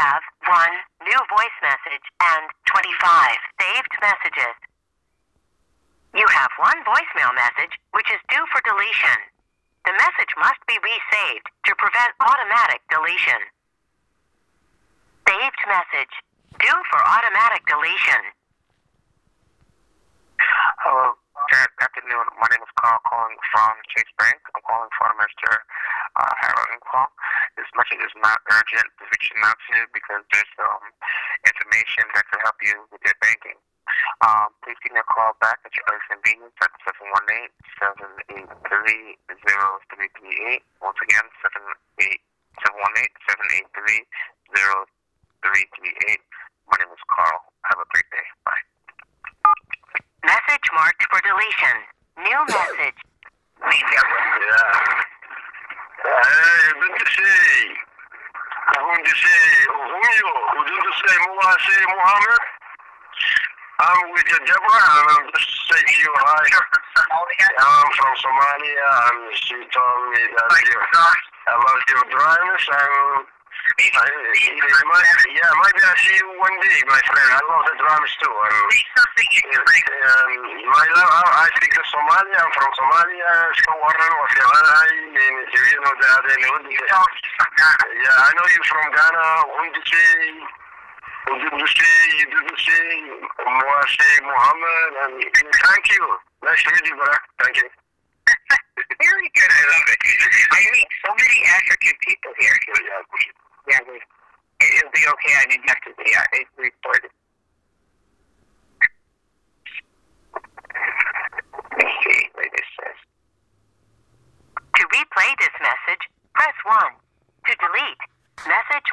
have 1 new voice message and 25 saved messages. You have one voicemail message which is due for deletion. The message must be resaved to prevent automatic deletion. Saved message due for automatic deletion. Hello, good afternoon. My name is Carl calling from Chase Bank. I'm calling for Mr. Uh, Harold Inqual. This message is not urgent to reaching out to because there's um, information that can help you with your banking. Um, please give me a call back at your earliest convenience at 718-783-0338. Once again, 718-783-0338. My name is Carl. Have a great day. Bye. Message marked for deletion. New message. Yeah. Hey, you didn't say. Who did say? Julio. Who didn't say Muwasi Muhammad? I'm with you, Deborah, and I'm just saying to you hi. I'm from Somalia, and she told me that you about your dryness, and I, might, yeah, maybe I see you one day, my friend. I love the drums too. And, um, my love, I speak to Somalia. I'm from Somalia. Skawaran, Wafiqanai, you know the other Yeah, I know you from Ghana. Hundiche, Hundiche, you do the same. Mwase, Muhammad, and thank you. Nice to meet you, brother. Thank you. Very good. I love it. I meet so many African people here. Yeah, we, it, it'll be okay. I didn't have to be I reported. To replay this message, press 1. To delete, message